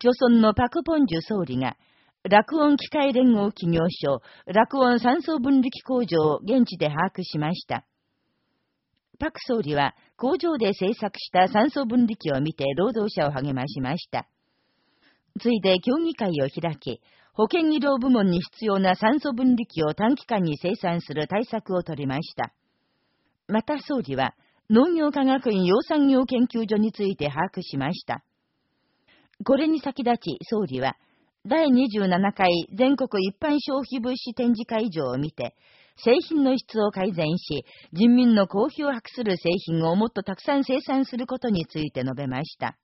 朝鮮のパク・ポンジュ総理が、落音機械連合企業所、落音酸素分離機工場を現地で把握しました。パク総理は工場で製作した酸素分離機を見て労働者を励ましました。ついで協議会を開き、保健医療部門に必要な酸素分離機を短期間に生産する対策を取りました。また総理は、農業科学院養産業研究所について把握しました。これに先立ち総理は、第27回全国一般消費物資展示会場を見て、製品の質を改善し、人民の公費を博する製品をもっとたくさん生産することについて述べました。